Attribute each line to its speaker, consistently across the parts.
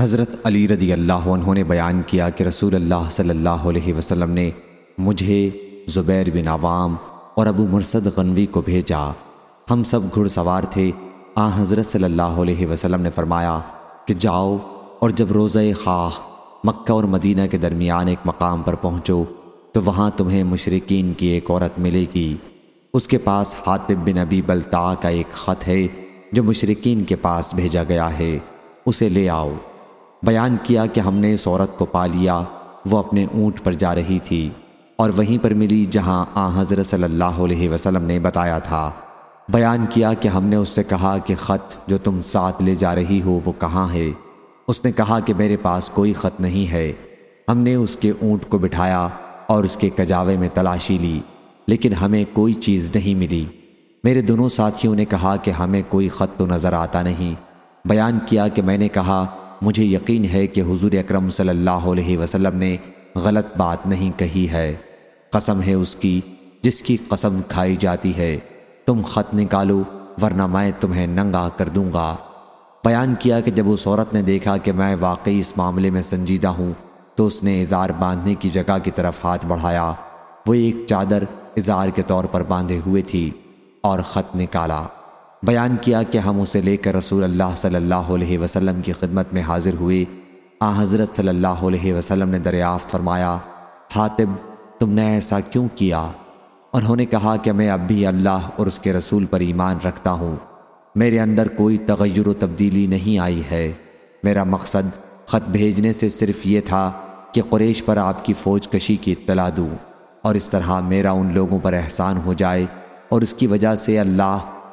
Speaker 1: حضرت علی رضی اللہ عنہ نے بیان کیا کہ رسول اللہ صلی اللہ علیہ وسلم نے مجھے زبیر بن عوام اور ابو مرسد غنوی کو بھیجا۔ ہم سب گھڑ سوار تھے۔ آ حضرت صلی اللہ علیہ وسلم نے فرمایا کہ جاؤ اور جب روزہ خاخ مکہ اور مدینہ کے درمیان ایک مقام پر پہنچو تو وہاں تمہیں مشرقین کی ایک عورت ملے گی۔ اس کے پاس حاطب بن ابی بلتا کا ایک خط ہے جو مشرقین کے پاس بھیجا گیا ہے۔ اسے لے آؤ۔ بیان کیا کہ ہم نے اس عورت کو پا لیا، وہ اپنے اونٹ پر جا رہی تھی، اور وہیں پر ملی جہاں آ حضرت صلی اللہ علیہ وسلم نے بتایا تھا۔ بیان کیا کہ ہم نے اس سے کہا کہ خط جو تم ساتھ لے جا رہی ہو، وہ کہاں ہے؟ اس نے کہا کہ میرے پاس کوئی خط نہیں ہے۔ ہم نے اس کے اونٹ کو بٹھایا اور اس کے کجاوے میں تلاشی لی، لیکن ہمیں کوئی چیز نہیں ملی۔ میرے دونوں ساتھیوں نے کہا کہ ہمیں کوئی خط تو نظر آتا نہیں۔ بیان کیا کہ میں نے کہا مجھے یقین ہے کہ حضور اکرم صلی اللہ علیہ وسلم نے غلط بات نہیں کہی ہے۔ قسم ہے اس کی جس کی قسم کھائی جاتی ہے۔ تم خط نکالو ورنہ میں تمہیں ننگا کر دوں گا۔ بیان کیا کہ جب اس عورت نے دیکھا کہ میں واقعی اس معاملے میں سنجیدہ ہوں، تو اس نے اظہار بیان کیا کہ ہم اسے لے کر رسول اللہ صلی اللہ علیہ وسلم کی خدمت میں حاضر ہوئے۔ آ، حضرت صلی اللہ علیہ وسلم نے دریافت فرمایا حاطب تم نے ایسا کیوں کیا؟ انہوں نے کہا کہ میں اب بھی اللہ اور اس کے رسول پر ایمان رکھتا ہوں۔ میرے اندر کوئی تغیر و تبدیلی نہیں آئی ہے۔ میرا مقصد خط بھیجنے سے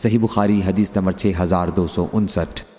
Speaker 1: صحیح بخاری حدیث تھا چھ ہزار دو سو انسٹھ۔